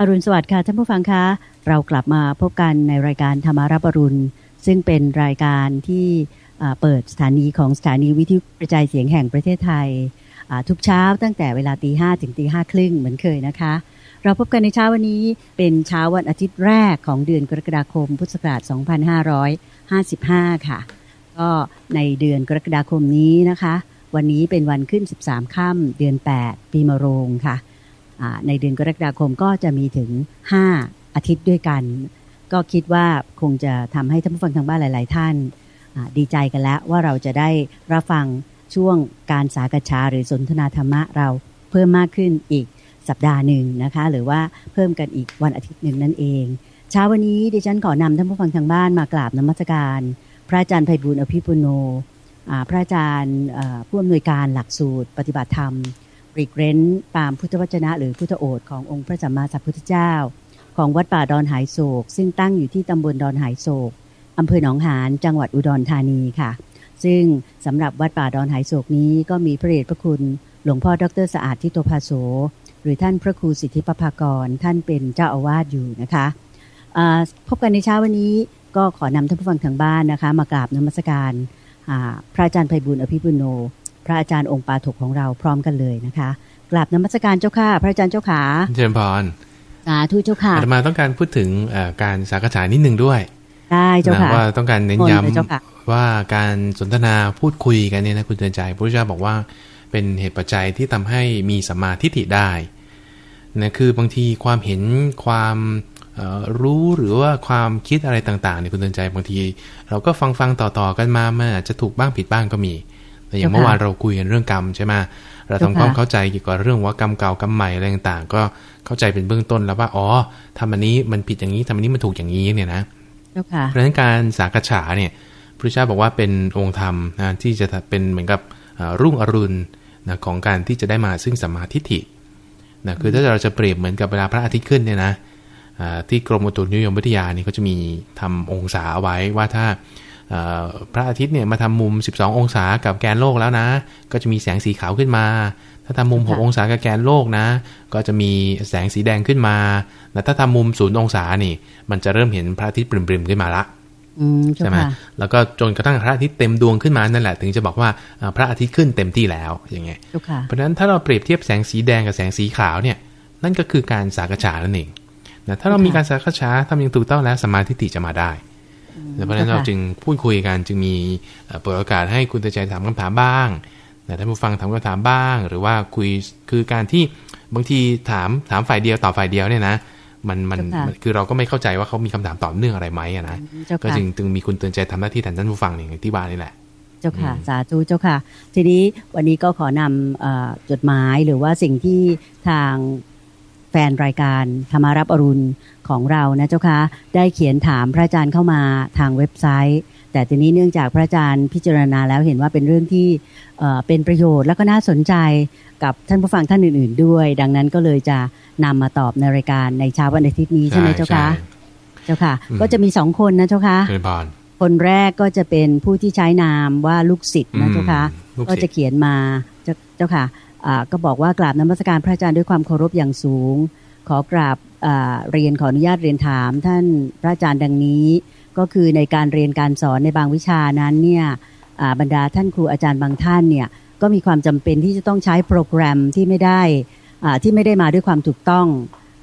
อรุณสวัสดิ์ค่ะท่านผู้ฟังคะ เรากลับมาพบกันในรายการธรรมารับอรุณ ซึ่งเป็นรายการที่เปิดสถานีของสถานีวิทยุกระจายเสียงแห่งประเทศไทย ทุกเช้าตั้งแต่เวลาตีห้ถึงตีห้าครึ่งเหมือนเคยนะคะ เราพบกันในเช้าวันนี้เป็นเช้าวันอาทิตย์แรกของเดือนกรกฎาคมพุทธศักราช 2555 ค่ะ ก็ในเดือนกรกฎาคมนี้นะคะ วันนี้เป็นวันขึ้น 13 ค่ำเดือน 8 ปีมะโรงค่ะ ในเดือนกรกฎาคมก็จะมีถึง 5 อาทิตย์ด้วยกัน ก็คิดว่าคงจะทำให้ท่านผู้ฟังทางบ้านหลาย ๆ ท่านดีใจกันแล้วว่าเราจะได้รับฟังช่วงการสากฉาหรือสนทนาธรรมะเราเพิ่มมากขึ้นอีกสัปดาห์หนึ่งนะคะ หรือว่าเพิ่มกันอีกวันอาทิตย์หนึ่งนั่นเอง เช้าวันนี้ดิฉันขอนำท่านผู้ฟังทางบ้านมากราบนมัสการ พระอาจารย์ไพบุญอภิปุโนพระอาจารย์ผู้อำนวยการหลักสูตร ปฏิบัติธรรม รีกเร้นตามพุทธวจนะหรือพุทธโอษขององค์พระสัมมาสัมพุทธเจ้า ของวัดป่าดอนหายโศก ซึ่งตั้งอยู่ที่ตำบลดอนหายโศกอำเภอหนองหานจังหวัดอุดรธานีค่ะ ซึ่งสำหรับวัดป่าดอนหายโศกนี้ก็มีพระเดชพระคุณหลวงพ่อดรสะอาดทิโตภาโสหรือท่านพระครูสิทธิปภากรท่านเป็นเจ้าอาวาสอยู่นะคะพบกันในเช้าวันนี้ก็ขอนำท่านผู้ฟังทางบ้านนะคะ มากราบนมัสการพระอาจารย์ไพบุญอภิปุโน ระอาจารย์องค์ปาถกของเราพร้อมกันเลยนะคะกราบนมัสการเจ้าค่ะ พระอาจารย์เจ้าขาเจริญพรสาธุเจ้าค่ะอาตมาต้องการพูดถึงการสักษานิดนึงด้วยได้เจ้าค่ะว่าต้องการเน้นย้ำว่าการสนทนาพูดคุยกันเนี่ยนะคุณเตือนใจพระพุทธเจ้าบอกว่าเป็นเหตุปัจจัยที่ทำให้มีสัมมาทิฏฐิได้นะคือบางทีความเห็นความรู้หรือว่าความคิดอะไรต่างๆเนี่ยคุณเตือนใจบางที เราก็ฟังฟังต่อๆกันมามันอาจจะถูกบ้างผิดบ้างก็มี แต่อย่างเมื่อวานเราคุยกันเรื่องกรรมใช่ไหมเราทำความเข้าใจเกี่ยวกับเรื่องว่ากรรมเก่ากรรมใหม่อะไรต่างๆ ก็เข้าใจเป็นเบื้องต้นแล้วว่าอ๋อทำอันนี้มันผิดอย่างนี้ทำอันนี้มันถูกอย่างนี้เนี่ยนะเพราะฉะนั้นการสากฉาเนี่ยพระเจ้าบอกว่าเป็นองค์ธรรมนะที่จะเป็นเหมือนกับรุ่งอรุณนะของการที่จะได้มาซึ่งสัมมาทิฏฐินะคือถ้าเราจะเปรียบเหมือนกับเวลาพระอาทิตย์ขึ้นเนี่ยนะที่กรมอุตุนิยมวิทยานี่เขาจะมีทำองศาไว้ว่าถ้า พระอาทิตย์เนี่ยมาทำมุม 12 องศากับแกนโลกแล้วนะ ก็จะมีแสงสีขาวขึ้นมา ถ้าทำมุม 6 องศากับแกนโลกนะ ก็จะมีแสงสีแดงขึ้นมาแต่ถ้าทำมุม 0 องศานี่ มันจะเริ่มเห็นพระอาทิตย์ปริมๆขึ้นมาละใช่ไหมแล้วก็จนกระทั่งพระอาทิตย์เต็มดวงขึ้นมานั่นแหละ ถึงจะบอกว่าพระอาทิตย์ขึ้นเต็มที่แล้วอย่างเงี้ยเพราะฉะนั้นถ้าเราเปรียบเทียบแสงสีแดงกับแสงสีขาวเนี่ย นั่นก็คือการสากฉานั่นเองนะถ้าเรามีการสากฉาทำอย่างถูกต้องแล้วสมาธิติจะมาได้ เพราะฉะนั้นเราจึงพูดคุยกันจึงมีเปิดโอกาสให้คุณตใจถามคำถามบ้างแต่ท่านผู้ฟังถามคำถามบ้าง หรือว่าคุยคือการที่บางทีถามถามฝ่ายเดียวตอบฝ่ายเดียวเนี่ยนะมันมันคือเราก็ไม่เข้าใจว่าเขามีคำถามต่อเนื่องอะไรไหมนะก็จึงจึงมีคุณเตือนใจทำหน้าที่แทนท่านผู้ฟังอย่างที่บ้านนี่แหละเจ้าค่ะสาธุเจ้าค่ะ ทีนี้วันนี้ก็ขอนำจดหมายหรือว่าสิ่งที่ทางแฟนรายการธรรมารับอรุณ ของเรานะเจ้าคะได้เขียนถามพระอาจารย์เข้ามาทางเว็บไซต์ แต่ทีนี้เนื่องจากพระอาจารย์พิจารณาแล้วเห็นว่าเป็นเรื่องที่เป็นประโยชน์และก็น่าสนใจกับท่านผู้ฟังท่านอื่น ๆ ด้วย ดังนั้นก็เลยจะนำมาตอบในรายการในเช้าวันอาทิตย์นี้ใช่ไหมเจ้าคะเจ้าค่ะ ก็จะมีสองคนนะเจ้าค่ะคนแรกก็จะเป็นผู้ที่ใช้นามว่าลูกศิษย์นะเจ้าค่ะก็จะเขียนมาเจ้าค่ะก็บอกว่ากราบนมัสการพระอาจารย์ด้วยความเคารพอย่างสูง ขอกราบ เรียนขออนุญาตเรียนถาม ท่านพระอาจารย์ดังนี้ ก็คือในการเรียนการสอนในบางวิชานั้นเนี่ยบรรดาท่านครูอาจารย์บางท่านเนี่ยก็มีความจำเป็นที่จะต้องใช้โปรแกรมที่ไม่ได้ที่ไม่ได้มาด้วยความถูกต้อง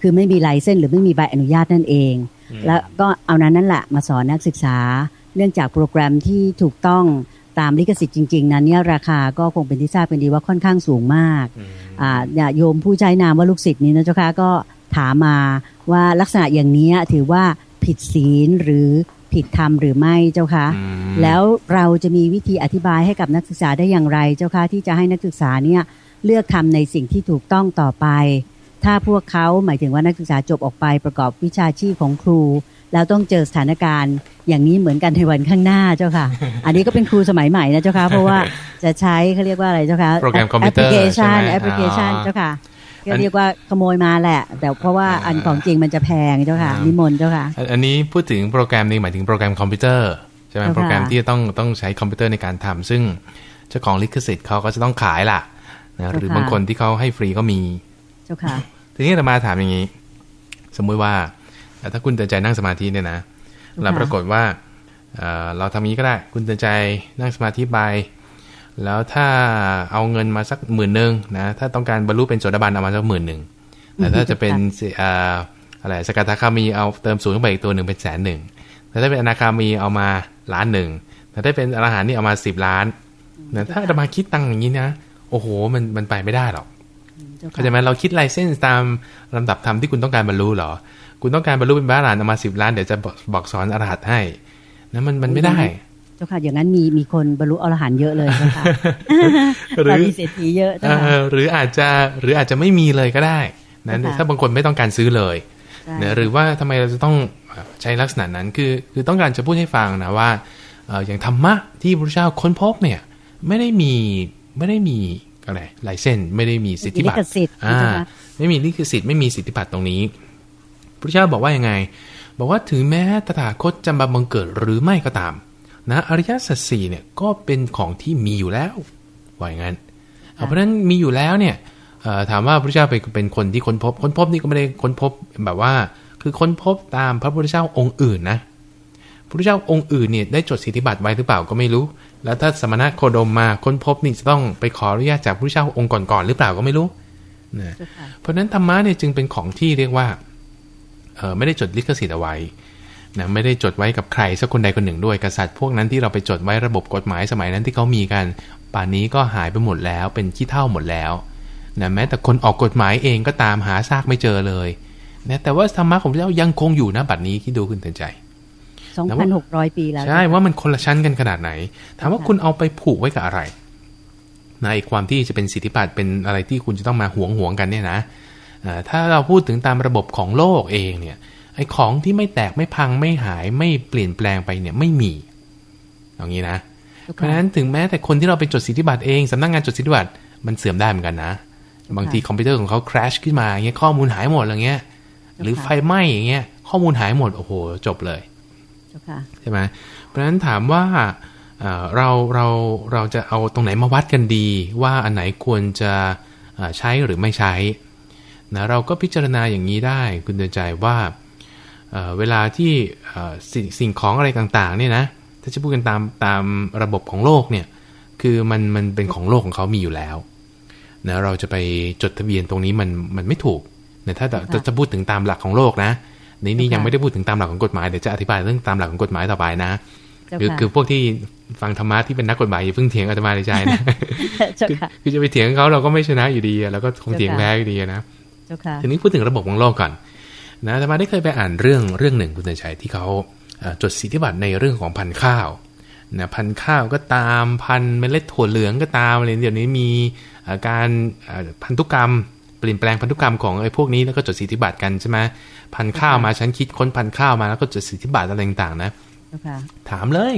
คือไม่มีไลเซนหรือไม่มีใบอนุญาตนั่นเอง แล้วก็เอานั้นนั่นแหละมาสอนนักศึกษา เนื่องจากโปรแกรมที่ถูกต้องตามลิขสิทธิ์จริง ๆ นั้นเนี่ยราคาก็คงเป็นที่ทราบเป็นดีว่าค่อนข้างสูงมากอ่าโยมผู้ใช้นามว่าลูกศิษย์นี้นะเจ้าค่ะก็ ถามมาว่าลักษณะอย่างนี้ถือว่าผิดศีลหรือผิดธรรมหรือไม่เจ้าคะแล้วเราจะมีวิธีอธิบายให้กับนักศึกษาได้อย่างไรเจ้าคะที่จะให้นักศึกษาเนี่ยเลือกทำในสิ่งที่ถูกต้องต่อไป ถ้าพวกเขาหมายถึงว่านักศึกษาจบออกไปประกอบวิชาชีพของครู แล้วต้องเจอสถานการณ์ อย่างนี้เหมือนกันในวันข้างหน้าเจ้าค่ะ อันนี้ก็เป็นครูสมัยใหม่นะเจ้าค่ะเพราะว่าจะใช้เขาเรียกว่าอะไรเจ้าค่ะโปรแกรมคอมพิวเตอร์แอปพลิเคชันแอปพลิเคชันเจ้าค่ะ ก็เรียกว่าขโมยมาแหละ แต่เพราะว่าอันของจริงมันจะแพงเจ้าค่ะนิมนต์เจ้าค่ะอันนี้พูดถึงโปรแกรมนี้หมายถึงโปรแกรมคอมพิวเตอร์ใช่ไหมโปรแกรมที่ต้องต้องใช้คอมพิวเตอร์ในการทำซึ่งเจ้าของลิขสิทธิ์เขาก็จะต้องขายล่ะนะหรือบางคนที่เขาให้ฟรีก็มีเจ้าค่ะทีนี้เรามาถามอย่างนี้ สมมุติว่าถ้าคุณเตือนใจนั่งสมาธิเนี่ยนะเราปรากฏว่าเราทำนี้ก็ได้ คุณเตือนใจนั่งสมาธิไป แล้วถ้าเอาเงินมาสักหมื่นหนึ่งนะถ้าต้องการบรรลุเป็นโสดาบันเอามาสักหมื่นหนึ่งแต่ถ้าจะเป็นอะไรสกทาคามีเอาเติมศูนย์เข้าไปอีกตัวหนึ่งเป็นแสนหนึ่งแต่ถ้าเป็นอนาคามีเอามาล้านหนึ่งแต่ถ้าเป็นอรหันต์นี่เอามาสิบล้านนะถ้าจะมาคิดตังอย่างนี้นะโอ้โหมันมันไปไม่ได้หรอกเข้าใจไหมเราคิดไลเซนส์ตามลำดับธรรมที่คุณต้องการบรรลุหรอ คุณต้องการบรรลุเป็นพระอรหันต์เอามาสิบล้านเดี๋ยวจะบอกสอนอรหัตให้นะมันมันไม่ได้ เจ้าค่ะอย่างนั้นมีมีคนบรรลุอรหันต์เยอะเลยเจ้าค่ะหรือมีเศรษฐีเยอะเจ้าค่ะหรืออาจจะหรืออาจจะไม่มีเลยก็ได้นั้นถ้าบางคนไม่ต้องการซื้อเลยนะหรือว่าทำไมเราจะต้องใช้ลักษณะนั้นคือคือต้องการจะพูดให้ฟังนะว่าอย่างธรรมะที่พระเจ้าค้นพบเนี่ยไม่ได้มีไม่ได้มีอะไรลายเส้นไม่ได้มีสิทธิบัตรอ่าไม่มีลิขสิทธิ์ไม่มีสิทธิบัตรตรงนี้ พระเจ้าบอกว่ายังไง บอกว่าถึงแม้ตถาคตจะมาบังเกิดหรือไม่ก็ตาม นะอริยสัจสี่เนี่ยก็เป็นของที่มีอยู่แล้วว่าอย่างนั้นเพราะฉะนั้นมีอยู่แล้วเนี่ยถามว่าพระเจ้าเป็นเป็นคนที่ค้นพบค้นพบนี่ก็ไม่ได้ค้นพบแบบว่า คือค้นพบตามพระพุทธเจ้าองค์อื่นนะพระพุทธเจ้าองค์อื่นเนี่ยได้จดสิทธิบัตรไว้หรือเปล่าก็ไม่รู้ แล้วถ้าสมณะโคดมมาค้นพบนี่จะต้องไปขออนุญาตจากพระพุทธเจ้าองค์ก่อนๆหรือเปล่าก็ไม่รู้นะเพราะฉะนั้นธรรมะเนี่ยจึงเป็นของที่เรียกว่าเออไม่ได้จดลิขสิทธิ์เอาไว้ นะไม่ได้จดไว้กับใครสักคนใดคนหนึ่งด้วยกษัตริย์พวกนั้นที่เราไปจดไว้ระบบกฎหมายสมัยนั้นที่เขามีกัน ป่านนี้ก็หายไปหมดแล้วเป็นขี้เท่าหมดแล้วนะแม้แต่คนออกกฎหมายเองก็ตามหาซากไม่เจอเลยนะแต่ว่าธรรมะของพระเจ้ายังคงอยู่นะบัดนี้ที่ดูขึ้นเตือนใจ2,600 ปีแล้วใช่ว่ามันคนละชั้นกันขนาดไหน ถามว่าคุณเอาไปผูกไว้กับอะไรในความที่จะเป็นสิทธิบัตรเป็นอะไรที่คุณจะต้องมาหวงหวงกันเนี่ยนะถ้าเราพูดถึงตามระบบของโลกเองเนี่ย ไอ้ของที่ไม่แตกไม่พังไม่หายไม่เปลี่ยนแปลงไปเนี่ยไม่มีอย่างนี้นะ เพราะฉะนั้นถึงแม้แต่คนที่เราไปจดสิทธิบัตรเองสำนักงงานจดสิทธิบัตรมันเสื่อมได้เหมือนกันนะ บางทีคอมพิวเตอร์ของเขาคราชขึ้นมาอย่างเงี้ยข้อมูลหายหมดอะไรเงี้ย หรือไฟไหม้อย่างเงี้ยข้อมูลหายหมดโอ้โหจบเลยใช่ไหมเพราะฉะนั้นถามว่าเราเราเราจะเอาตรงไหนมาวัดกันดี ว่าอันไหนควรจะใช้หรือไม่ใช้นะเราก็พิจารณาอย่างนี้ได้ คุณเดินใจว่า เวลาที่สิ่งของอะไรต่างๆเนี่ยนะถ้าจะพูดกันตามตามระบบของโลกเนี่ยคือมันมันเป็นของโลกของเขามีอยู่แล้วนะเราจะไปจดทะเบียนตรงนี้มันมันไม่ถูกนะถ้าจะจะพูดถึงตามหลักของโลกนะในนี้ยังไม่ได้พูดถึงตามหลักของกฎหมายเดี๋ยวจะอธิบายเรื่องตามหลักของกฎหมายต่อไปนะคือคือพวกที่ฟังธรรมะที่เป็นนักกฎหมายอย่าเพิ่งเถียงอาตมาในใจนะคือจะไปเถียงเขาเราก็ไม่ชนะอยู่ดีแล้วก็คงเถียงแพ้อยู่ดีนะทีนี้พูดถึงระบบของโลกก่อน นะแต่มาได้เคยไปอ่านเรื่องเรื่องหนึ่งคุณเตชัยที่เขาจดสิทธิบัตรในเรื่องของพันธุ์ข้าวนะพันธุ์ข้าวก็ตามพันธุ์เมล็ดถั่วเหลืองก็ตามอะไรเดี๋ยวนี้มีการพันธุกรรมเปลี่ยนแปลงพันธุกรรมของไอ้พวกนี้แล้วก็จดสิทธิบัตรกันใช่ไหมพันธุ์ข้าวมาฉันคิดค้นพันธุ์ข้าวมาแล้วก็จดสิทธิบัตรอะไรต่างๆนะถามเลย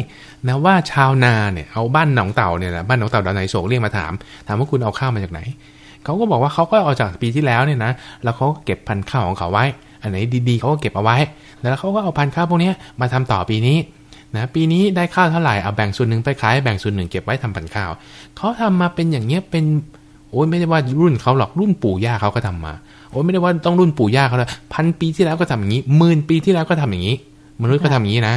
นะว่าชาวนาเนี่ยเอาบ้านหนองเต่าเนี่ยนะบ้านหนองเต่าดาวไหนโศกเรียกมาถาม ถามว่าคุณเอาข้าวมาจากไหนเขาก็บอกว่าเขาก็เอาจากปีที่แล้วเนี่ยนะแล้วเขาเก็บพันธุ์ข้าวของเขาไว้ อันไหนดีๆเขาก็เก็บเอาไว้ แล้วเขาก็เอาพันธุ์ข้าวพวกนี้มาทำต่อปีนี้นะปีนี้ได้ข้าวเท่าไหร่เอาแบ่งส่วนหนึ่งไปขายแบ่งส่วนหนึ่งเก็บไว้ทำพันธุ์ข้าวเขาทำมาเป็นอย่างเงี้ยเป็นโอ้ยไม่ได้ว่ารุ่นเขาหรอกรุ่นปู่ย่าเขาก็ทำมาโอ้ยไม่ได้ว่าต้องรุ่นปู่ย่าเขาเลยพันปีที่แล้วก็ทำอย่างนี้หมื่นปีที่แล้วก็ทำอย่างนี้ มนุษย์ก็ทำอย่างนี้นะ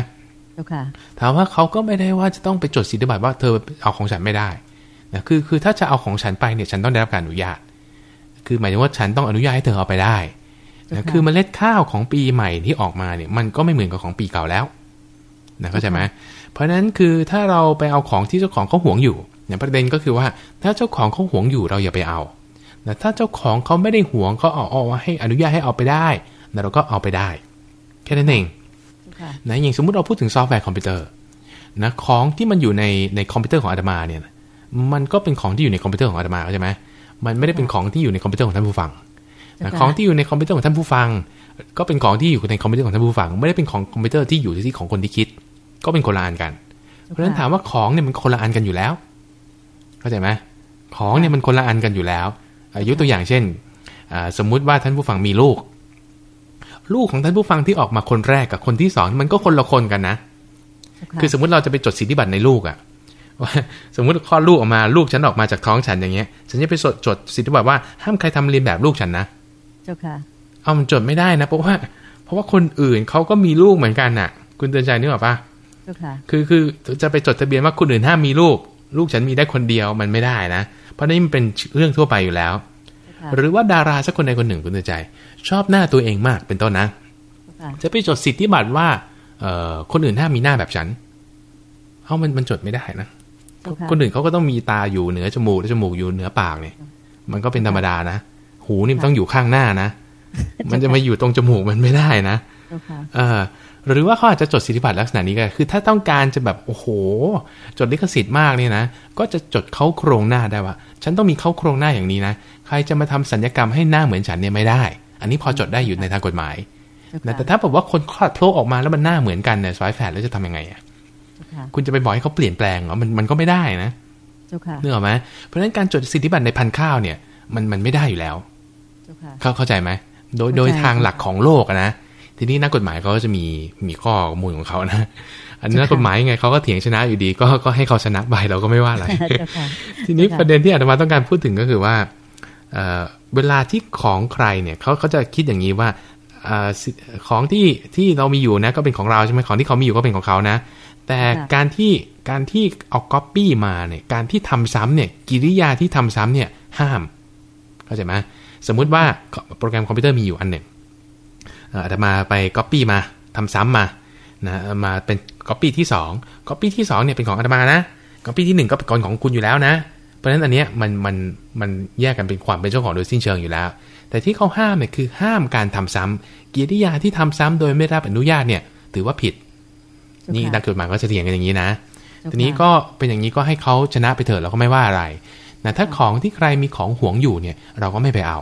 ถามว่าเขาก็ไม่ได้ว่าจะต้องไปจดสิทธิบัตรว่าเธอเอาของฉันไม่ได้นะคือคือถ้าจะเอาของฉันไปเนี่ยฉันต้องได้รับการอนุญาต คือหมายถึงว่าฉันต้องอนุญาตให้เธอเอาไปได้ นะคือเมล็ดข้าวของปีใหม่ที่ออกมาเนี่ย มันก็ไม่เหมือนกับของปีเก่าแล้วนะเข้าใจไหมเพราะฉะนั้นคือถ้าเราไปเอาของที่เจ้าของเขาหวงอยู่เนี่ยประเด็นก็คือว่า ถ้าเจ้าของเขาหวงอยู่เราอย่าไปเอาแต่ถ้าเจ้าของเขาไม่ได้หวงเขาเอาเอาให้อนุญาตให้เอาไปได้เราก็เอาไปได้ แค่นั้นเองนะอย่างสมมุติเราพูดถึงซอฟต์แวร์คอมพิวเตอร์นะของที่มันอยู่ในในคอมพิวเตอร์ของอาตมาเนี่ยมันก็เป็นของที่อยู่ในคอมพิวเตอร์ของอาตมาใช่ไหมมันไม่ได้เป็นของที่อยู่ในคอมพิวเตอร์ของท่านผู้ฟัง ของที่อยู่ในคอมพิวเตอร์ของท่านผู้ฟัง ก็เป็นของที่อยู่ในคอมพิวเตอร์ของท่านผู้ฟัง ไม่ได้เป็นของคอมพิวเตอร์ที่อยู่ที่ของคนที่คิด ก็เป็นคนละอันกัน เพราะฉะนั้นถามว่าของเนี่ยมันคนละอันกันอยู่แล้ว เข้าใจไหมของเนี่ยมันคนละอันกันอยู่แล้วยกตัวอย่างเช่นสมมุติว่าท่านผู้ฟังมีลูก ลูกของท่านผู้ฟังที่ออกมาคนแรกกับคนที่สองมันก็คนละคนกันนะ คือสมมุติเราจะไปจดสิทธิบัตรในลูกอะสมมุติคลอดลูกออกมาลูกฉันออกมาจากท้องฉันอย่างเงี้ย ฉันจะไปจดจดสิทธิบัตรว่าห้ามใครทำเรียนแบบลูกฉันนะเจ้าค่ะ เอามันจดไม่ได้นะเพราะว่า เพราะว่าคนอื่นเขาก็มีลูกเหมือนกันน่ะ คุณเตือนใจนึกออกปะเจ้าค่ะ คือคือจะไปจดทะเบียนว่าคนอื่นห้ามมีลูก ลูกฉันมีได้คนเดียวมันไม่ได้นะ เพราะนี่มันเป็นเรื่องทั่วไปอยู่แล้วค่ะหรือว่าดาราสักคนใดคนหนึ่งคุณเตือนใจ ชอบหน้าตัวเองมากเป็นต้นนะค่ะจะไปจดสิทธิบัตรว่าเอ่อคนอื่นห้ามมีหน้าแบบฉันเอามันมันจดไม่ได้นะเจ้าค่ะคนอื่นเขาก็ต้องมีตาอยู่เหนือจมูกและจมูกอยู่เหนือปากเนี่ย มันก็เป็นธรรมดานะ หูนี่มันต้องอยู่ข้างหน้านะ มันจะมาอยู่ตรงจมูกมันไม่ได้นะเจ้าค่ะเออหรือว่าเขาอาจจะจดสิทธิบัตรลักษณะนี้ก็ได้คือ ถ้าต้องการจะแบบโอ้โห จดลิขสิทธิ์มากเนี่ยนะ ก็จะจดเข้าโครงหน้าได้ว่า ฉันต้องมีเข้าโครงหน้าอย่างนี้นะ ใครจะมาทำสัญญกรรมให้หน้าเหมือนฉันเนี่ยไม่ได้ อันนี้พอจดได้อยู่ในทางกฎหมายเจ้านะค่ะแต่ถ้าแบบว่าคนคลอดโผล่ออกมาแล้วมันหน้าเหมือนกันเนี่ยสายแฝดแล้วจะทำยังไงอะเจ้าค่ะคุณจะไปบอกให้เขาเปลี่ยนแปลงเหรอมันมันก็ไม่ได้นะเจ้าค่ะนึกออกไหมเพราะฉะนั้นการจดสิทธิบัตรในพันธุ์ข้าวเนี่ย มันมันไม่ได้อยู่แล้ว เจ้าค่ะเข้าเข้าใจไหมโดยเข้าใจโดยทางหลักของโลกอะนะทีนี้นักกฎหมายเขาก็จะมีมีข้อมูลของเขานะ อันนี้นักกฎหมายยังไงเขาก็เถียงชนะอยู่ดี ก็ก็ให้เขาชนะไปเราก็ไม่ว่าอะไรเจ้าค่ะทีนี้ค่ะประเด็นที่อาตมาต้องการพูดถึงก็คือว่าเอ่อเวลาที่ของใครเนี่ยเขาเขาจะคิดอย่างนี้ว่าเอ่อสิของที่ที่เรามีอยู่นะก็เป็นของเราใช่ไหมของที่เขามีอยู่ก็เป็นของเขานะ แต่ค่ะการที่การที่เอาก๊อปปี้มาเนี่ยการที่ทำซ้ำเนี่ยกิริยาที่ทำซ้ำเนี่ยห้ามเข้าใจไหม สมมุติว่าโปรแกรมคอมพิวเตอร์มีอยู่อันหนึ่งเอ่ออาตมาไปก๊อปปี้มาทำซ้ำมานะเอามาเป็นก๊อปปี้ที่2ก๊อปปี้ที่2เนี่ยเป็นของอาตมานะก๊อปปี้ที่หนึ่งก็เป็นของของคุณอยู่แล้วนะ เพราะฉะนั้นอันเนี้ยมันมันมันแยกกันเป็นความเป็นเจ้าของโดยสิ้นเชิงอยู่แล้ว แต่ที่เขาห้ามเนี่ยคือห้ามการทำซ้ำกิริยาที่ทำซ้ำโดยไม่ได้รับอนุญาตเนี่ย ถือว่าผิดเจ้านี่ค่ะนักกฎหมายก็จะเถียงกันอย่างนี้นะเจ้าทีนี้ค่ะก็เป็นอย่างนี้ก็ให้เขาชนะไปเถอะเราก็ไม่ว่าอะไร นะถ้าของที่ใครมีของหวงอยู่เนี่ย เราก็ไม่ไปเอา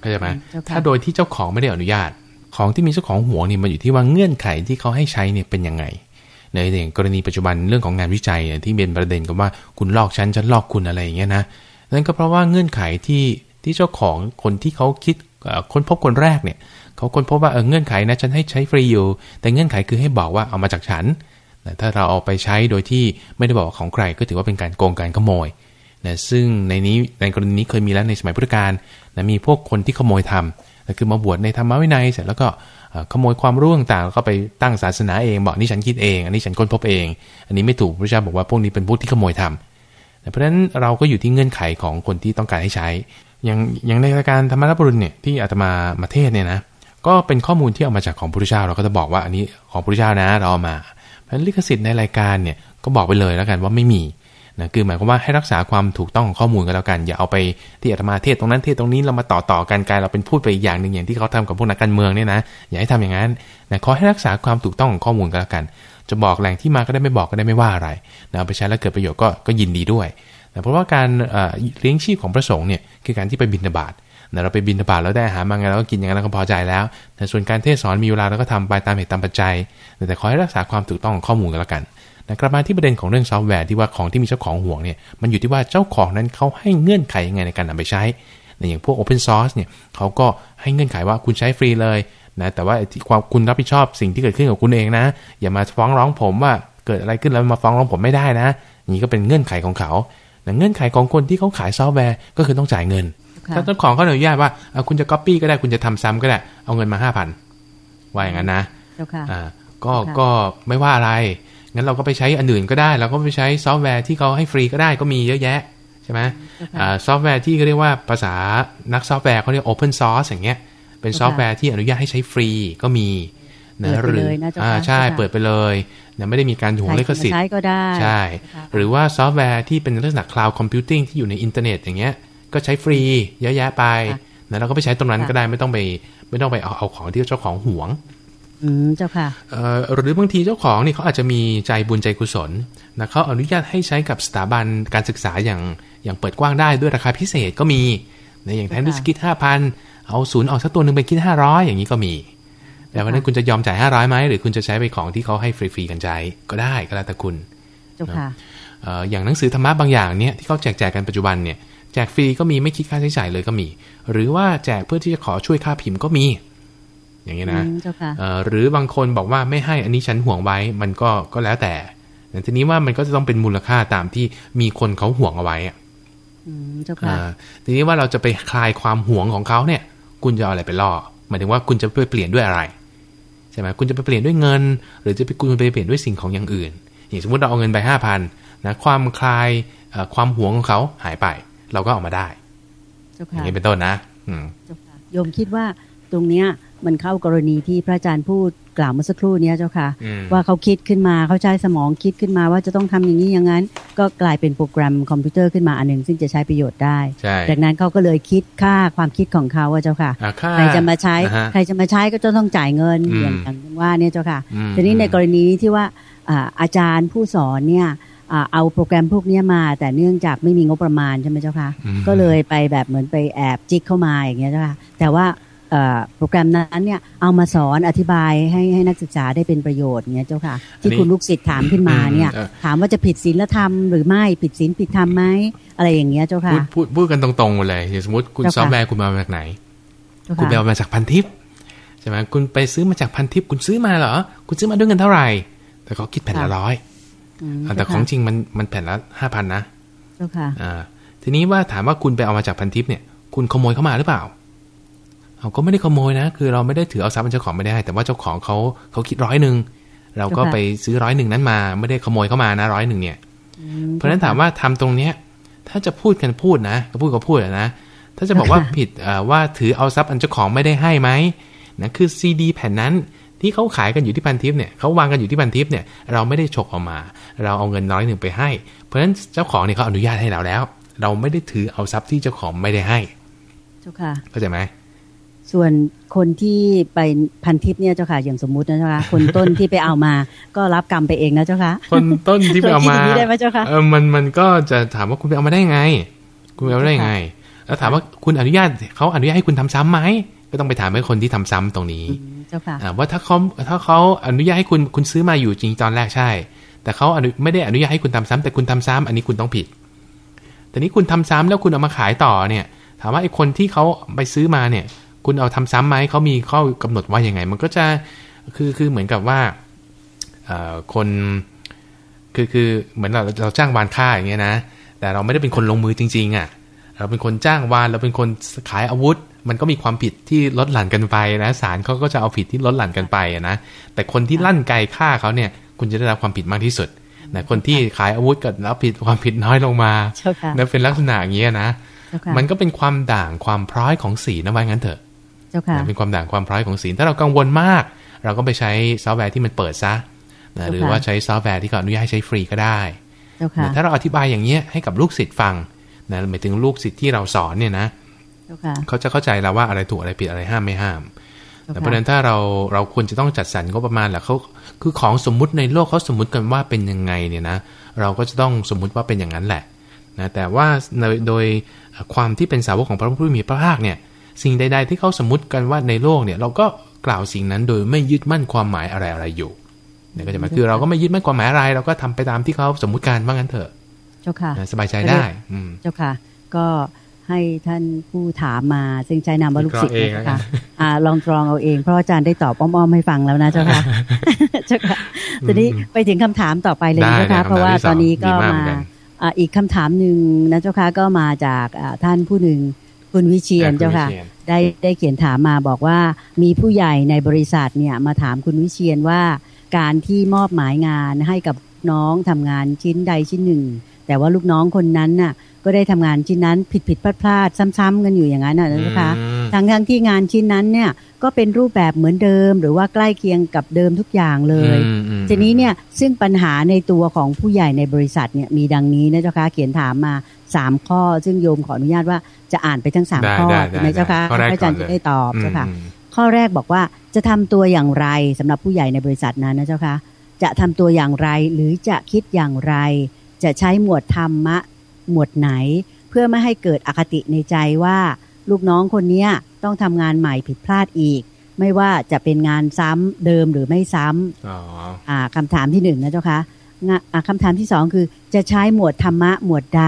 เข้าใจไหมเจ้าค่ะถ้าโดยที่เจ้าของไม่ได้อนุญาต ของที่มีเจ้าของหวงเนี่ยมันอยู่ที่ว่าเงื่อนไขที่เขาให้ใช้เนี่ยเป็นยังไงในอย่างกรณีปัจจุบันเรื่องของงานวิจัยเนี่ยที่เป็นประเด็นกันว่าคุณลอกฉันฉันลอกคุณอะไรอย่างเงี้ยนะนั่นก็เพราะว่าเงื่อนไขที่ที่เจ้าของคนที่เขาคิดเอ่อค้นพบคนแรกเนี่ยเขาค้นพบว่าเออเงื่อนไขนะฉันให้ใช้ฟรีอยู่ แต่เงื่อนไขคือให้บอกว่าเอามาจากฉันนะถ้าเราเอาไปใช้โดยที่ไม่ได้บอกว่าของใครก็ถือว่าเป็นการโกงการขโมย นะซึ่งในนี้ในกรณีนี้เคยมีแล้วในสมัยพุทธกาลนะมีพวกคนที่ขโมยทำนะคือมาบวชในธรรมวินัยเสร็จแล้วก็ขโมยความรู้ต่างๆแล้วก็ไปตั้งศาสนาเองบอกนี่ฉันคิดเอง อันนี้ฉันค้นพบเอง อันนี้ไม่ถูกพระเจ้าบอกว่าพวกนี้เป็นพวกที่ขโมยทำนะเพราะฉะนั้นเราก็อยู่ที่เงื่อนไขของคนที่ต้องการให้ใช้ อย่างอย่างในรายการธรรมรับรุณเนี่ยที่อาตมามาเทศเนี่ยนะก็เป็นข้อมูลที่เอามาจากของพระพุทธเจ้าเราก็จะบอกว่าอันนี้ของพระพุทธเจ้านะเราเอามาเพราะฉะนั้นลิขสิทธิ์ในรายการเนี่ยก็บอกไปเลยแล้วกันว่าไม่มี นะคือหมายความว่าให้รักษาความถูกต้องของข้อมูลกันแล้วกัน อย่าเอาไปที่อาตมาเทศตรงนั้นเทศตรงนี้เรามาต่อต่อกันกลายเราเป็นพูดไปอีกอย่างหนึ่งอย่างที่เขาทำกับพวกนักการเมืองเนี่ยนะอย่าให้ทำอย่างนั้นนะขอให้รักษาความถูกต้องของข้อมูลกันแล้วกัน จะบอกแหล่งที่มาก็ได้ไม่บอกก็ได้ไม่ว่าอะไรนะเอาไปใช้แล้วเกิดประโยชน์ก็ก็ยินดีด้วยนะเพราะว่าการเลี้ยงชีพของพระสงฆ์เนี่ยคือการที่ไปบิณฑบาตนะเราไปบิณฑบาตแล้วได้อาหารมาไงเราก็กินอย่างนั้นเราก็พอใจแล้ว แต่ส่วนการเทศสอนมีเวลาเราก็ทำไปตามเหตุตามปัจจัย แต่ขอให้รักษาความถูกต้องของข้อมูลกันแล้วกัน นะกลับมาที่ประเด็นของเรื่องซอฟต์แวร์ที่ว่าของที่มีเจ้าของห่วงเนี่ยมันอยู่ที่ว่าเจ้าของนั้นเขาให้เงื่อนไขยังไงในการนำไปใช้ในอย่างพวก Open Source เนี่ยเขาก็ให้เงื่อนไขว่าคุณใช้ฟรีเลยนะแต่ว่าที่ความคุณรับผิดชอบสิ่งที่เกิดขึ้นกับคุณเองนะ อย่ามาฟ้องร้องผมว่าเกิดอะไรขึ้นแล้วมาฟ้องร้องผมไม่ได้นะอย่างนี้ก็เป็นเงื่อนไขของเขาแต่เงื่อนไขของคนที่เขาขายซอฟต์แวร์ก็คือต้องจ่ายเงินค่ะถ้าเจ้าของเขาอนุญาตว่าเอาคุณจะ copy ก็ได้คุณจะทำซ้ำก็ได้เอาเงินมาห้าพันว่าอย่างนั้นนะเจ้าค่ะอ่าก็ค่ะก็ไม่ว่าอะไร งั้นเราก็ไปใช้อันอื่นก็ได้ เราก็ไปใช้ซอฟต์แวร์ที่เขาให้ฟรีก็ได้ก็มีเยอะแยะใช่ไหมเจ้าค่ะอ่าซอฟต์แวร์ที่เขาเรียกว่าภาษานักซอฟต์แวร์เขาเรียก Open Source อย่างเงี้ย เป็นซอฟต์แวร์ที่อนุญาตให้ใช้ฟรีก็มีนะเปิดไปหรืเลยนะเจ้าค่ะอ่าใช่เจ้าค่ะเปิดไปเลยนะไม่ได้มีการหวงลิขสิทธิ์ใช้ก็ได้ใช่ค่ะหรือว่าซอฟต์แวร์ที่เป็นลักษณะ cloud computing ที่อยู่ในอินเทอร์เน็ตอย่างเงี้ย ก็ใช้ฟรีเยอะแยะไปค่ะนะเราก็ไปใช้ตรงนั้นค่ะก็ได้ไม่ต้องไป ไม่ต้องไปเอาเอาของที่เจ้าของหวง อืมเจ้าค่ะเอ่อหรือบางทีเจ้าของนี่เขาอาจจะมีใจบุญใจกุศลนะเขาอนุญาตให้ใช้กับสถาบันการศึกษาอย่างอย่างเปิดกว้างได้ด้วยราคาพิเศษก็มีนะอย่างแทนที่จะคิดห้าพันเอาศูนย์ออกสักตัวหนึ่งไปคิดห้าร้อยอย่างนี้ก็มี แต่วันนั้นคุณจะยอมจ่ายห้าร้อยไหมหรือคุณจะใช้ไปของที่เขาให้ฟรีๆกันใช้ก็ได้ก็แล้วแต่คุณเจ้าค่ะเอ่ออย่างหนังสือธรรมะบางอย่างเนี่ยที่เขาแจกแจกกันปัจจุบันเนี่ยแจกฟรีก็มีไม่คิดค่าใช้จ่ายเลยก็มี หรือว่าแจกเพื่อที่จะขอช่วยค่าพิมพ์ก็มี อย่างนี้นะอืมเจ้าค่ะเอ่อหรือบางคนบอกว่าไม่ให้อันนี้ฉันห่วงไว้มันก็ก็แล้วแต่แต่ทีนี้ว่ามันก็จะต้องเป็นมูลค่าตามที่มีคนเขาห่วงเอาไว้อะอืมเจ้าค่ะอ่าทีนี้ว่าเราจะไปคลายความห่วงของเขาเนี่ย คุณจะเอาอะไรไปล่อหมายถึงว่าคุณจะไปเปลี่ยนด้วยอะไรใช่ไหมคุณจะไปเปลี่ยนด้วยเงิน หรือจะไปคุณไปเปลี่ยนด้วยสิ่งของอย่างอื่น อย่างสมมติเราเอาเงินไปห้าพันนะความคลายความหวงของเขาหายไป เราก็ออกมาได้อย่างนี้เป็นต้นนะโยมคิดว่าตรงเนี้ย มันเข้ากรณีที่พระอาจารย์พูดกล่าวเมื่อสักครู่นี้เจ้าค่ะ ว่าเขาคิดขึ้นมาเขาใช้สมองคิดขึ้นมาว่าจะต้องทำอย่างนี้อย่างนั้น ก็กลายเป็นโปรแกรมคอมพิวเตอร์ขึ้นมาอันหนึ่งซึ่งจะใช้ประโยชน์ได้จากนั้นเขาก็เลยคิดค่าความคิดของเขาว่าเจ้าค่ะ ใครจะมาใช้ใครจะมาใช้ก็จะต้องจ่ายเงินอย่างว่าเนี่ยเจ้าค่ะทีนี้ในกรณีนี้ที่ว่าอาจารย์ผู้สอนเนี่ยเอาโปรแกรมพวกนี้มา แต่เนื่องจากไม่มีงบประมาณใช่ไหมเจ้าคะก็เลยไปแบบเหมือนไปแอบจิกเข้ามาอย่างเงี้ยเจ้าค่ะแต่ว่า โปรแกรมนั้นเนี่ยเอามาสอนอธิบายให้ให้นักศึกษาได้เป็นประโยชน์เนี่ยเจ้าค่ะ ที่คุณลูกศิษย์ถามขึ้นมาเนี่ย ถามว่าจะผิดศีลธรรมหรือไม่ผิดศีลผิดธรรมไหมอะไรอย่างเงี้ยเจ้าค่ะพูดพูดกันตรงๆเลยอย่างสมมติคุณซอฟต์แวร์คุณมาจากไหน คุณไปเอามาจากพันทิปใช่ไหมคุณไปซื้อมาจากพันทิปคุณซื้อมาเหรอ คุณซื้อมาด้วยเงินเท่าไหร่ แต่เขาคิดแผ่นละร้อยแต่ของจริงมันมันแผ่นละห้าพันนะเจ้าค่ะอ่าทีนี้ว่าถามว่าคุณไปเอามาจากพันทิปเนี่ย คุณขโมยเข้ามาหรือเปล่า เราก็ไม่ได้ขโมยนะ คือเราไม่ได้ถือเอาทรัพย์เจ้าของไม่ได้ แต่ว่าเจ้าของเขาเขาคิดร้อยหนึ่งเราก็ไปซื้อร้อยหนึ่งนั้นมา ไม่ได้ขโมยเข้ามานะร้อยหนึ่งเนี่ย เพราะฉะนั้นถามว่าทำตรงเนี้ย ถ้าจะพูดกันพูดนะก็พูดก็พูดนะ ถ้าจะบอกว่าผิดว่าถือเอาทรัพย์อันเจ้าของไม่ได้ให้ไหมนะคือซีดีแผ่นนั้นที่เขาขายกันอยู่ที่พันทิปเนี่ยเขาวางกันอยู่ที่พันทิปเนี่ยเราไม่ได้ฉกออกมา เราเอาเงินน้อยหนึ่งไปให้ เพราะฉะนั้นเจ้าของเนี่ยเขาอนุญาตให้เราแล้ว เราไม่ได้ถือเอาทรัพย์ที่เจ้าของไม่ได้ให้ เจ้าค่ะเข้าใจไหม ส่วนคนที่ไปพันทิปเนี่ยเจ้าค่ะอย่างสมมุตินะเจ้าค่ะคนต้นที่ไปเอามา ก็รับกรรมไปเองนะเจ้าค่ะคนต้นที่ไปเอามาได้ไหมเจ้าค่ะเออมันมันก็จะถามว่าคุณไปเอามาได้ไง คุณไปเอาได้ไง แล้วถามว่าคุณอนุญาตเขาอนุญาตให้คุณทำซ้ำไหมก็ต้องไปถามให้คนที่ทำซ้ำตรงนี้เจ้าค่ะว่าถ้าเขาถ้าเขาอนุญาตให้คุณคุณซื้อมาอยู่จริงตอนแรกใช่ แต่เขาอนุไม่ได้อนุญาตให้คุณทำซ้ำแต่คุณทำซ้ำอันนี้คุณต้องผิด แต่นี้คุณทำซ้ำแล้วคุณเอามาขายต่อเนี่ย ถามว่าไอ้คนที่เขาไปซื้อมาเนี่ย คุณเอาทำซ้ำไหมเขามีข้อกำหนดว่ายังไง มันก็จะคือคือเหมือนกับว่าคนคือคือเหมือนเราเราจ้างวานฆ่าอย่างเงี้ยนะ แต่เราไม่ได้เป็นคนลงมือจริงๆอะเราเป็นคนจ้างวานเราเป็นคนขายอาวุธ มันก็มีความผิดที่ลดหลั่นกันไปนะศาลเขาก็จะเอาผิดที่ลดหลั่นกันไปนะแต่คนที่ลั่นไกฆ่าเขาเนี่ย คุณจะได้รับความผิดมากที่สุดนะคนที่ขายอาวุธก็รับผิดความผิดน้อยลงมานั่นเป็นลักษณะอย่างเงี้ยนะมันก็เป็นความด่างความพร้อยของศีลนะว่างั้นเถอะจ้าค่ะ เป็นความด่างความพร้อยของศีลถ้าเรากังวลมาก เราก็ไปใช้ซอฟต์แวร์ที่มันเปิดซะนะหรือว่าใช้ซอฟต์แวร์ที่เขาอนุญาตให้ใช้ฟรีก็ได้ถ้าเราอธิบายอย่างเนี้ยให้กับลูกศิษย์ฟังนะหมายถึงลูกศิษย์ที่เราสอนเนี่ยนะเขาจะเข้าใจแล้วว่าอะไรถูกอะไรผิดอะไรห้ามไม่ห้ามแต่เพราะฉะนั้นถ้าเราเราควรจะต้องจัดสรรงบประมาณแหละเขาคือของสมมุติในโลกเขาสมมุติกันว่าเป็นยังไงเนี่ยนะเราก็จะต้องสมมุติว่าเป็นอย่างนั้นแหละนะแต่ว่าโดยความที่เป็นสาวกของพระพุทธมีพระภาคเนี่ย สิ่งใด ๆ ที่เขาสมมติกันว่าในโลกเนี่ย เราก็กล่าวสิ่งนั้นโดยไม่ยึดมั่นความหมายอะไรอะไรอยู่เนี่ยก็จะมาคือเราก็ไม่ยึดมั่นความหมายอะไร เราก็ทำไปตามที่เขาสมมุติการว่างั้นเถอะ เจ้าค่ะ สบายใจได้ อืเจ้าค่ะ ก็ให้ท่านผู้ถามมาซึ่งใช้นามว่าลูกศิษย์นะคะอ่า ลองตรองเอาเอง เพราะอาจารย์ได้ตอบอ้อมๆให้ฟังแล้วนะเจ้าค่ะเจ้าค่ะทีนี้ไปถึงคำถามต่อไปเลยนะคะเพราะว่าตอนนี้ก็มาอีกคำถามหนึ่งนะเจ้าค่ะก็มาจากท่านผู้หนึ่ง คุณวิเชียนเจ้าค่ะ ได้ได้เขียนถามมาบอกว่ามีผู้ใหญ่ในบริษัทเนี่ยมาถามคุณวิเชียนว่า การที่มอบหมายงานให้กับน้องทำงานชิ้นใดชิ้นหนึ่ง แต่ว่าลูกน้องคนนั้นน่ะ ก็ได้ทำงานชิ้นนั้นผิดผิดพลาดพลาดซ้ำๆกันอยู่อย่างนั้นนะคะทั้งทั้งที่งานชิ้นนั้นเนี่ยก็เป็นรูปแบบเหมือนเดิม หรือว่าใกล้เคียงกับเดิมทุกอย่างเลยทีนี้เนี่ยซึ่งปัญหาในตัวของผู้ใหญ่ในบริษัทเนี่ยมีดังนี้นะเจ้าค่ะเขียนถามมาสามข้อ ซึ่งโยมขออนุญาตว่าจะอ่านไปทั้งสามข้อใช่ไหมเจ้าค่ะอาจารย์จะได้ตอบเจ้าค่ะข้อแรกบอกว่าจะทำตัวอย่างไรสำหรับผู้ใหญ่ในบริษัทนั้นนะเจ้าค่ะจะทำตัวอย่างไรหรือจะคิดอย่างไร จะใช้หมวดธรรมะ หมวดไหน เพื่อไม่ให้เกิดอคติในใจว่า ลูกน้องคนนี้ต้องทำงานใหม่ผิดพลาดอีก ไม่ว่าจะเป็นงานซ้ำเดิมหรือไม่ซ้ำอ่าคำถามที่หนึ่งนะเจ้าคะคำถามที่สองคือจะใช้หมวดธรรมะหมวดใด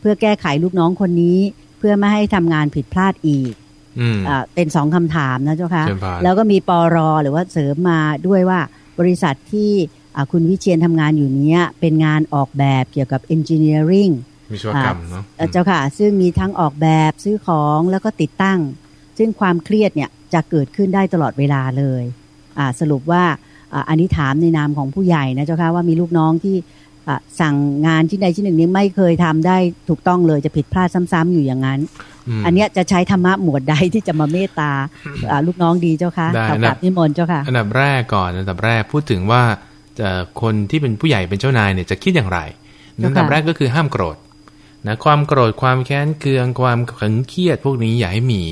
เพื่อแก้ไขลูกน้องคนนี้ เพื่อไม่ให้ทำงานผิดพลาดอีกอเป็นสองคำถามนะเจ้าคะแล้วก็มีปอรอหรือว่าเสริมมาด้วยว่าบริษัทที่ คุณวิเชียนทำงานอยู่นี้เป็นงานออกแบบเกี่ยวกับ engineering วิศวกรรมเนาะเจ้าค่ะ ซึ่งมีทั้งออกแบบซื้อของแล้วก็ติดตั้ง ซึ่งความเครียดเนี่ยจะเกิดขึ้นได้ตลอดเวลาเลยอ่าสรุปว่าอันนี้ถามในนามของผู้ใหญ่นะเจ้าค่ะว่ามีลูกน้องที่สั่งงานที่ใดที่หนึ่งนี้ไม่เคยทำได้ถูกต้องเลยจะผิดพลาดซ้ำๆอยู่อย่างนั้น อันนี้จะใช้ธรรมะหมวดใดที่จะมาเมตตาลูกน้องดีเจ้าค่ะกับนิมนต์เจ้าค่ะ อันดับแรกก่อนอันดับแรกพูดถึงว่า คนที่เป็นผู้ใหญ่เป็นเจ้านายเนี่ยจะคิดอย่างไรอันดับแรกก็คือห้ามโกรธนะความโกรธความแค้นเคืองความขึงเครียดพวกนี้อย่าให้มี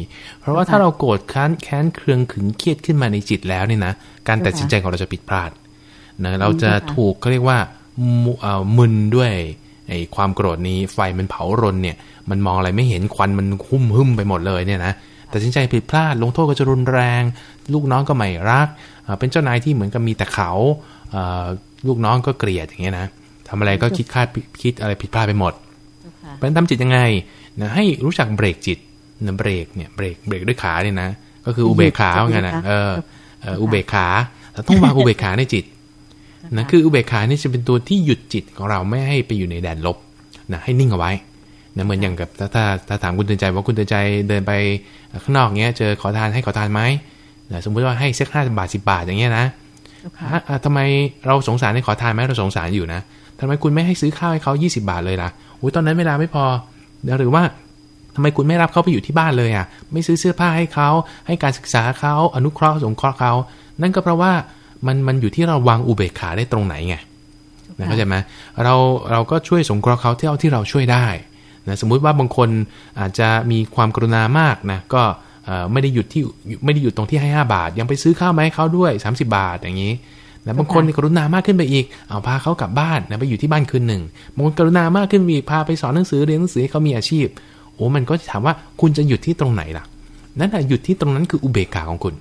เพราะว่าถ้าเราโกรธค้นแค้นเคืองขึงเครียดขึ้นมาในจิตแล้วเนี่ยนะการตัดสินใจของเราจะผิดพลาดนะเราจะถูกเขาเรียกว่ามึนด้วยไอ้ความโกรธนี้ไฟมันเผารนเนี่ย มันมองอะไรไม่เห็นควันมันหุ้มหึมไปหมดเลยเนี่ยนะตัดสินใจผิดพลาดลงโทษก็จะรุนแรง ลูกน้องก็ไม่รัก เป็นเจ้านายที่เหมือนกับมีแต่เขา ลูกน้องก็เกลียดอย่างเงี้ยนะทำอะไรก็คิดคาดคิดอะไรผิดพลาดไปหมดเป็นทำจิตยังไงนะให้รู้จักเบรกจิตนะเบรกเนี่ยเบรกเบรกด้วยขาเนี่ยนะก็คืออุเบกขาเหมือนกันนะเอออุเบกขาเราต้องวางอุเบกขาในจิตนะคืออุเบกขานี่จะเป็นตัวที่หยุดจิตของเราไม่ให้ไปอยู่ในแดนลบนะให้นิ่งเอาไว้นะเหมือนอย่างกับถ้าถ้าถ้าถามคุณเตือนใจว่าคุณเตือนใจเดินไปข้างนอกเงี้ยเจอขอทานให้ขอทานไหมนะสมมติว่าให้เซ็กห้าบาทสิบาทอย่างเงี้ยนะ ทำไมเราสงสารให้ขอทานไหมเราสงสารอยู่นะทำไมคุณไม่ให้ซื้อข้าวให้เขา20 บาทเลยล่ะอุ้ยตอนนั้นเวลาไม่พอ หรือว่าทำไมคุณไม่รับเขาไปอยู่ที่บ้านเลยอะ ไม่ซื้อเสื้อผ้าให้เขาให้การศึกษาเขาอนุเคราะห์สงเคราะห์เขานั่นก็เพราะว่ามันมันอยู่ที่เราวางอุเบกขาได้ตรงไหนไงนะเข้าใจไหมเราเราก็ช่วยสงเคราะห์เขาที่เอาที่เราช่วยได้นะสมมุติว่าบางคนอาจจะมีความกรุณามากนะก็ ไม่ได้หยุดที่ไม่ได้หยุดตรงที่ให้ 5 บาท ยังไปซื้อข้าวมาให้เขาด้วย 30 บาทอย่างนี้นะบางคนกรุณามากขึ้นไปอีก เอาพาเขากลับบ้านนะไปอยู่ที่บ้านคืนหนึ่งบางคนกรุณามากขึ้นอีกพาไปสอนหนังสือเรียนหนังสือให้เขามีอาชีพโอ้มันก็จะถามว่าคุณจะหยุดที่ตรงไหนล่ะ นั่นแหะหยุดที่ตรงนั้นคืออุเบกขาของคุณ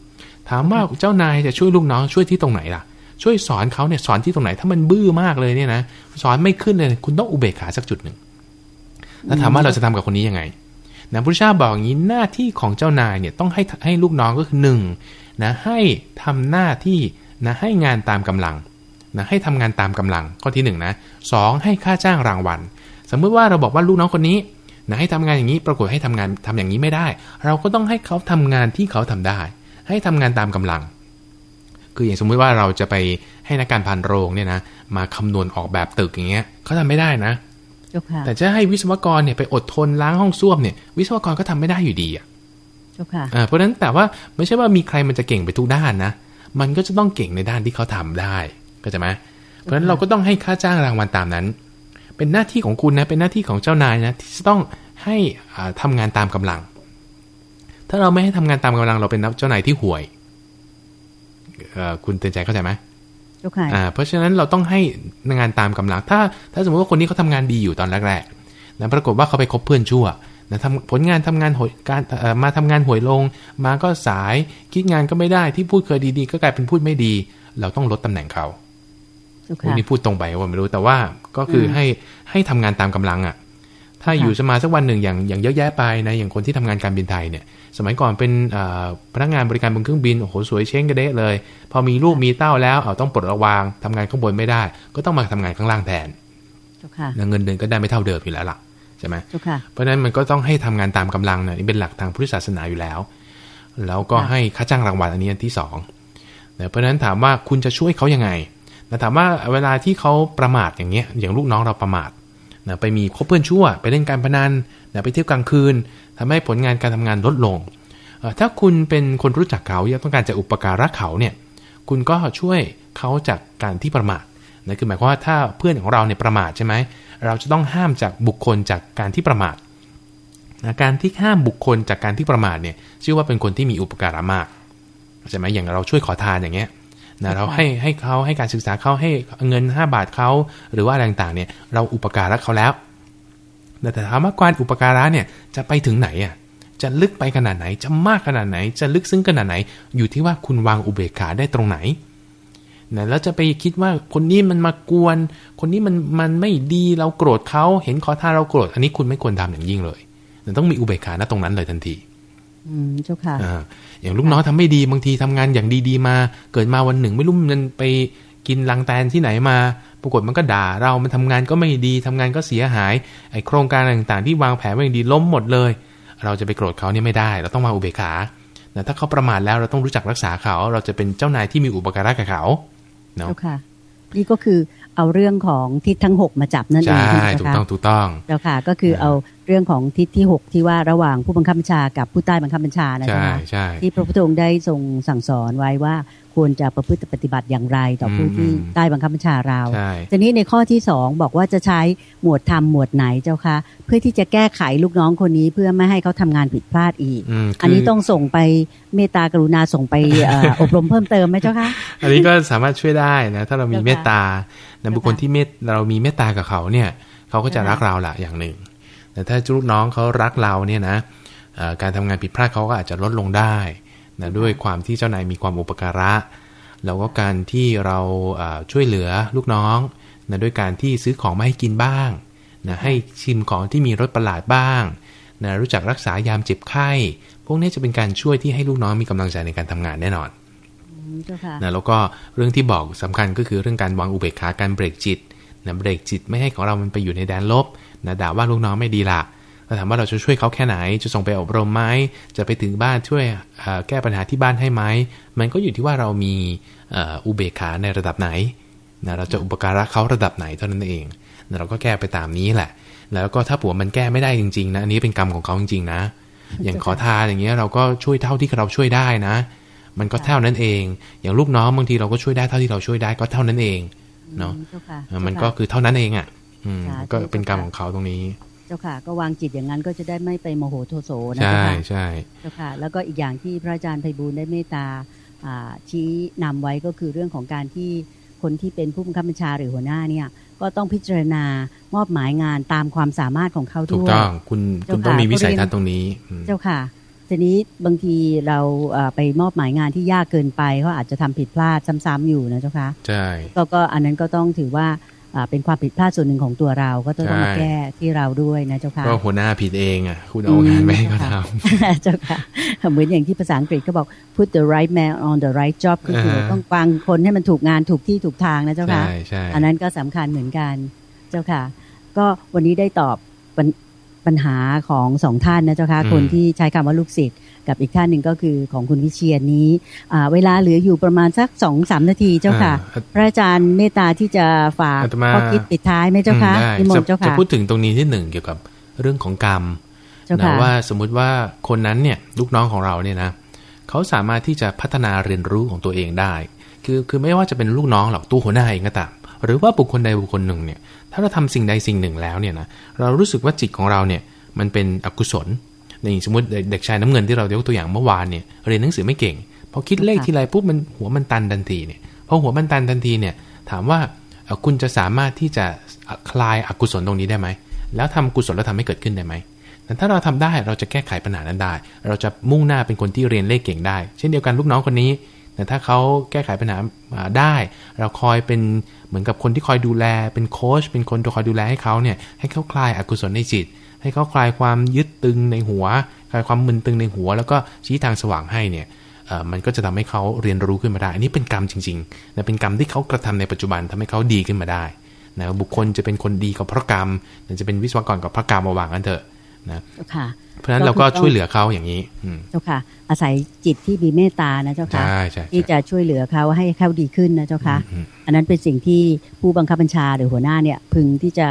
ถามว่าเจ้านายจะช่วยลูกน้องช่วยที่ตรงไหนล่ะ ช่วยสอนเขาเนี่ยสอนที่ตรงไหนถ้ามันบื้อมากเลยเนี่ยนะสอนไม่ขึ้นเลยคุณต้องอุเบกขาสักจุดหนึ่งแล้วถามว่าเราจะทำกับคนนี้ยังไง นะพระเจ้าบอกอย่างนี้หน้าที่ของเจ้านายเนี่ยต้องให้ให้ลูกน้องก็คือหนึ่งนะให้ทำหน้าที่นะให้งานตามกำลังนะให้ทำงานตามกำลังข้อที่1นนะสให้ค่าจ้างรางวัล สมมุติว่าเราบอกว่าลูกน้องคนนี้นะให้ทำงานอย่างนี้ปรากฏให้ทำงานทำอย่างนี้ไม่ได้ เราก็ต้องให้เขาทำงานที่เขาทำได้ ให้ทำงานตามกำลัง คืออย่างสมมุติว่าเราจะไปให้นักการพันโรงเนี่ยนะมาคำนวณออกแบบตึกอย่างเงี้ยเขาทำไม่ได้นะ แต่จะให้วิศวกรเนี่ยไปอดทนล้างห้องส้วมเนี่ย วิศวกรก็ทำไม่ได้อยู่ดีอะเพราะฉะนั้นแต่ว่าไม่ใช่ว่ามีใครมันจะเก่งไปทุกด้านนะ มันก็จะต้องเก่งในด้านที่เขาทำได้ก็จะไหมเพราะฉะนั้นเราก็ต้องให้ค่าจ้างรางวัลตามนั้น เป็นหน้าที่ของคุณนะ เป็นหน้าที่ของเจ้านายนะที่จะต้องให้ทำงานตามกำลัง ถ้าเราไม่ให้ทำงานตามกำลัง เราเป็นเจ้านายที่ห่วยคุณเตือนใจเข้าใจไหมอ่า เพราะฉะนั้นเราต้องให้งานตามกำลัง ถ้าถ้าสมมติว่าคนนี้เขาทางานดีอยู่ตอนแรกๆนะปรากฏว่าเขาไปคบเพื่อนชั่วนะทำผลงานทำงานหวยการมาทำงานหวยลง มาก็สายคิดงานก็ไม่ได้ที่พูดเคยดีๆ ก็กลายเป็นพูดไม่ดี เราต้องลดตำแหน่งเขาคุณนี่พูดตรงไปว่าไม่รู้แต่ว่าก็คือให้ให้ทำงานตามกำลังอะ ถ้าอยู่สมาสักวันหนึ่งอย่างอย่างเยอะแยะไปนะอย่างคนที่ทำงานการบินไทยเนี่ย สมัยก่อนเป็นพนักงานบริการบนเครื่องบินโอ้โหสวยเช้งกระเดะเลย พอมีลูกมีเต้าแล้วเอาต้องปลดระวางทำงานข้างบนไม่ได้ ก็ต้องมาทำงานข้างล่างแทนเงินเดือนก็ได้ไม่เท่าเดิมอยู่แล้วล่ะใช่ไหมเพราะฉะนั้นมันก็ต้องให้ทำงานตามกำลังเนี่ยนี่เป็นหลักทางพุทธศาสนาอยู่แล้ว แล้วก็ให้ค่าจ้างรางวัลอันนี้อันที่สองเพราะฉะนั้นถามว่าคุณจะช่วยเขายังไงนะถามว่าเวลาที่เขาประมาทอย่างเงี้ยอย่างลูกน้องเราประมาท นะไปมีคบเพื่อนชั่ว ไปเล่นการพนันนะไปเที่ยวกลางคืนทำให้ผลงานการทำงานลดลง ถ้าคุณเป็นคนรู้จักเขาต้องการจะอุปการะเขาเนี่ยคุณก็ช่วยเขาจากการที่ประมาทนะคือหมายความว่าถ้าเพื่อนของเราเนี่ยประมาทใช่ไหมเราจะต้องห้ามจากบุคคลจากการที่ประมาทนะการที่ห้ามบุคคลจากการที่ประมาทเนี่ยชื่อว่าเป็นคนที่มีอุปการะมากใช่ไหมอย่างเราช่วยขอทานอย่างเงี้ย นะเราให้ให้เขาให้การศึกษาเขาให้เงิน 5 บาทเขาหรือว่าอะไรต่างๆเนี่ยเราอุปการะเขาแล้ว แต่ถามว่าการอุปการะเนี่ยจะไปถึงไหนอะจะลึกไปขนาดไหนจะมากขนาดไหน จะลึกซึ้งขนาดไหน อยู่ที่ว่าคุณวางอุเบกขาได้ตรงไหนนะแล้วจะไปคิดว่าคนนี้มันมากวน คนนี้มันมันไม่ดีเราโกรธเขาเห็นขอทานเราโกรธ อันนี้คุณไม่ควรทำอย่างยิ่งเลยต้องมีอุเบกขาณตรงนั้นเลยทันที อืมเจ้าค่ะอย่างลูกน้องทำไม่ดีบางทีทำงานอย่างดีๆมา เกิดมาวันหนึ่งไม่รู้มันไปกินลังแตนที่ไหนมา ปรากฏมันก็ด่าเรา มันทำงานก็ไม่ดีทำงานก็เสียหาย ไอโครงการต่างๆ ที่วางแผนไว้อย่างดีล้มหมดเลย เราจะไปโกรธเขาเนี่ยไม่ได้ เราต้องมาอุเบกขานะถ้าเขาประมาทแล้วเราต้องรู้จักรักษาเขา เราจะเป็นเจ้านายที่มีอุปการะกับเขาเนาะค่ะ นี่ก็คือ เอาเรื่องของทิศทั้งหกมาจับนั่นเองใช่ถูกต้องถูกต้องแล้วค่ะ ก็คือเอาเรื่องของทิศที่หกที่ว่าระหว่างผู้บังคับบัญชากับผู้ใต้บังคับบัญชานะคะที่พระพุทธองค์ได้ทรงสั่งสอนไว้ว่าควรจะประพฤติปฏิบัติอย่างไรต่อผู้ที่ใต้บังคับบัญชาเราทีนี้ในข้อที่สองบอกว่าจะใช้หมวดธรรมหมวดไหนเจ้าคะ เพื่อที่จะแก้ไขลูกน้องคนนี้เพื่อไม่ให้เขาทำงานผิดพลาดอีก อันนี้ต้องส่งไปเมตตากรุณาส่งไปอบรมเพิ่มเติมไหมเจ้าคะ อันนี้ก็สามารถช่วยได้นะถ้าเรามีเมตตา ในบุคคลที่เมตเรามีเมตตากับเขาเนี่ยเขาก็จะรักเราละอย่างหนึ่ง แต่ถ้าลูกน้องเขารักเราเนี่ยนะการทำงานผิดพลาดเขาก็อาจจะลดลงได้นะด้วยความที่เจ้านายมีความอุปการะ แล้วก็การที่เราช่วยเหลือลูกน้องนะด้วยการที่ซื้อของมาให้กินบ้างนะให้ชิมของที่มีรสประหลาดบ้างนะรู้จักรักษายามเจ็บไข้ พวกนี้จะเป็นการช่วยที่ให้ลูกน้องมีกำลังใจในการทำงานแน่นอน นะแล้วก็เรื่องที่บอกสำคัญก็คือเรื่องการวางอุเบกขาการเบรกจิตนะเบรกจิตไม่ให้ของเรามันไปอยู่ในแดนลบนะด่าว่าลูกน้องไม่ดีละเราถามว่าเราจะช่วยเขาแค่ไหน จะส่งไปอบรมไหมจะไปถึงบ้านช่วยแก้ปัญหาที่บ้านให้ไหมมันก็อยู่ที่ว่าเรามีอุเบกขาในระดับไหนนะเราจะอุปการะเขาระดับไหนเท่านั้นเองนะเราก็แก้ไปตามนี้แหละ แล้วก็ถ้าผัวมันแก้ไม่ได้จริงๆนะอันนี้เป็นกรรมของเขาจริงๆนะ อย่างขอทานอย่างเงี้ยเราก็ช่วยเท่าที่เราช่วยได้นะ มันก็เท่านั้นเอง อย่างลูกน้องบางทีเราก็ช่วยได้เท่าที่เราช่วยได้ก็เท่านั้นเองเนาะมันก็คือเท่านั้นเองอะก็เป็นกรรมของเขาตรงนี้ เจ้าค่ะ ก็วางจิตอย่างนั้นก็จะได้ไม่ไปโมโหโทโสนะใช่ใช่เจ้าค่ะ แล้วก็อีกอย่างที่พระอาจารย์ไพบูลได้เมตตาชี้นำไว้ก็คือเรื่องของการที่คนที่เป็นผู้บังคับบัญชาหรือหัวหน้าเนี่ยก็ต้องพิจารณามอบหมายงานตามความสามารถของเขาด้วยถูกต้องคุณคุณต้องมีวิสัยทัศน์ตรงนี้ เจ้าค่ะ ทีนี้บางทีเราไปมอบหมายงานที่ยากเกินไปเขาอาจจะทำผิดพลาดซ้ำๆอยู่นะเจ้าค่ะใช่ก็อันนั้นก็ต้องถือว่าเป็นความผิดพลาดส่วนหนึ่งของตัวเราก็ต้องมาแก้ที่เราด้วยนะเจ้าค่ะก็หัวหน้าผิดเองอะคุณเอางานไม่ให้เขาทำเจ้าค่ะเหมือนอย่างที่ภาษาอังกฤษก็บอก put the right man on the right job ก็คือต้องวางคนให้มันถูกงานถูกที่ถูกทางนะเจ้าค่ะอันนั้นก็สำคัญเหมือนกันเจ้าค่ะ ก็วันนี้ได้ตอบ ปัญหาของสองท่านนะเจ้าค่ะคนที่ใช้คำว่าลูกศิษย์กับอีกท่านหนึ่งก็คือของคุณวิเชียนนี้เวลาเหลืออยู่ประมาณสักสองสามนาทีเจ้าค่ะ พระอาจารย์เมตตาที่จะฝากข้อคิดปิดท้ายไหมเจ้าค่ะนิมนต์เจ้าค่ะจะพูดถึงตรงนี้ที่หนึ่งเกี่ยวกับเรื่องของกรรมนะว่าสมมุติว่าคนนั้นเนี่ยลูกน้องของเราเนี่ยนะเขาสามารถที่จะพัฒนาเรียนรู้ของตัวเองได้ คือคือไม่ว่าจะเป็นลูกน้องหรอกตู้หัวหน้าเองก็ตามหรือว่าบุคคลใดบุคคลหนึ่งเนี่ยถ้าเราทำสิ่งใดสิ่งหนึ่งแล้วเนี่ยนะเรารู้สึกว่าจิตของเราเนี่ยมันเป็นอกุศลในสมมติเด็กชายน้ำเงินที่เรายกตัวอย่างเมื่อวานเนี่ยเรียนหนังสือไม่เก่งพอคิดเลขทีไรปุ๊บมันหัวมันตันทันทีเนี่ยพอหัวมันตันทันทีเนี่ยถามว่าคุณจะสามารถที่จะคลายอกุศลตรงนี้ได้ไหมแล้วทำกุศลแล้วทำให้เกิดขึ้นได้ไหมแต่ถ้าเราทำได้เราจะแก้ไขปัญหานั้นได้ เราจะมุ่งหน้าเป็นคนที่เรียนเลขเก่งได้ เช่นเดียวกันลูกน้องคนนี้ แต่ถ้าเขาแก้ไขปัญหาได้ เราคอยเป็นเหมือนกับคนที่คอยดูแล เป็นโค้ชเป็นคนที่คอยดูแลให้เขาเนี่ยให้เขาคลายอกุศลในจิต ให้เขาคลายความยึดตึงในหัว คลายความมึนตึงในหัว แล้วก็ชี้ทางสว่างให้เนี่ยมันก็จะทำให้เขาเรียนรู้ขึ้นมาได้ อันนี้เป็นกรรมจริงๆนะเป็นกรรมที่เขากระทำในปัจจุบันทำให้เขาดีขึ้นมาได้นะบุคคลจะเป็นคนดีกับพระกรรมจะเป็นวิศวกรกับพระกรรมมาวางกันเถอะ นะเพราะฉะนั้นเราก็ช่วยเหลือเขาอย่างนี้เจ้าค่ะ อาศัยจิตที่มีเมตตานะเจ้าค่ะที่จะช่วยเหลือเขาให้เขาดีขึ้นนะเจ้าค่ะ อันนั้นเป็นสิ่งที่ผู้บังคับบัญชาหรือหัวหน้าเนี่ยพึงที่จะ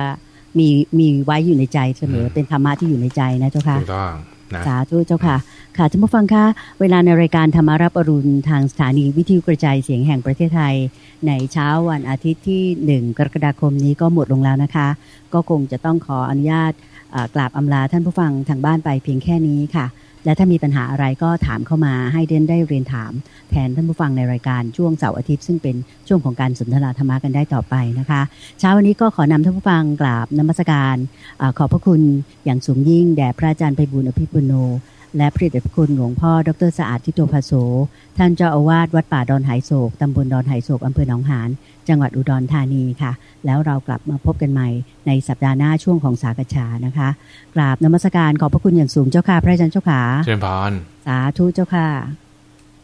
มีมีไว้อยู่ในใจเสมอเป็นธรรมะที่อยู่ในใจนะเจ้าค่ะถูกต้องนะสาธุเจ้าค่ะ ค่ะท่านผู้ฟังคะเวลาในรายการธรรมารับอรุณทางสถานีวิทยุกระจายเสียงแห่งประเทศไทย ในเช้าวันอาทิตย์ที่หนึ่งกรกฎาคมนี้ก็หมดลงแล้วนะคะ ก็คงจะต้องขออนุญาต กราบอำลาท่านผู้ฟังทางบ้านไปเพียงแค่นี้ค่ะ และถ้ามีปัญหาอะไรก็ถามเข้ามาให้เดนได้เรียนถาม แทนท่านผู้ฟังในรายการช่วงเสาร์อาทิตย์ซึ่งเป็นช่วงของการสนทนาธรรมะกันได้ต่อไปนะคะ เช้าวันนี้ก็ขอนำท่านผู้ฟังกราบนมัสการอขอบพระคุณอย่างสูงยิ่งแด่พระอาจารย์ไพบุญอภิปุโน และพระเดชพระคุณหลวงพ่อ ดรสะอาดทิโตภาโส ท่านเจ้าอาวาสวัดป่าดอนไหโศก ตำบลดอนไหโศก อำเภอหนองหาน จังหวัดอุดรธานีค่ะ แล้วเรากลับมาพบกันใหม่ในสัปดาห์หน้าช่วงของสากชานะคะ กราบนมัสการขอบพระคุณอย่างสูงเจ้าค่ะ พระอาจารย์เจ้าขาเชิญพรสาธุเจ้าค่ะ